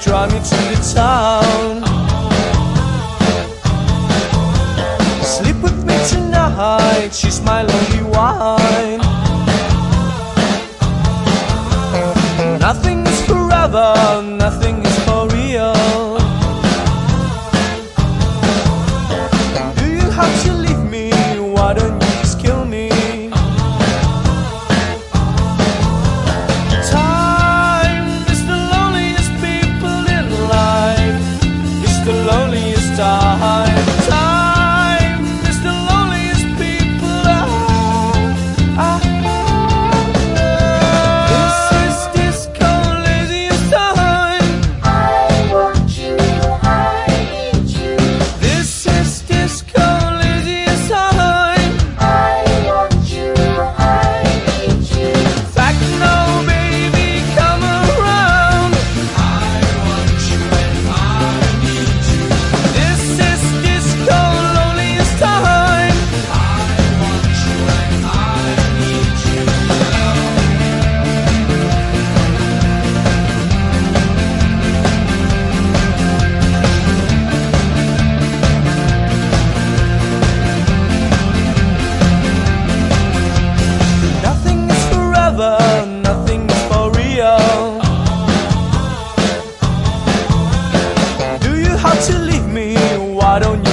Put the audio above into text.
drive me to the town. Sleep with me tonight, she's my lonely wine. Nothing is forever, nothing To you leave me? Why don't you?